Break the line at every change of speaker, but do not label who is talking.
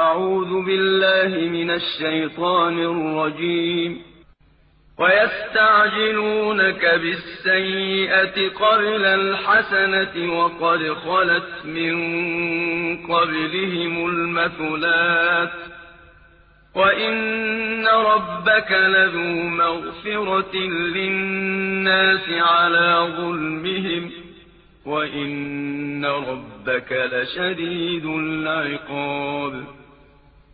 أعوذ بالله من الشيطان الرجيم. ويستعجلونك بالسيئة قبل الحسنة وقد خلت من قبلهم المثلات. وإن ربك لذو مغفرة للناس على ظلمهم. وإن ربك لشديد العقاب.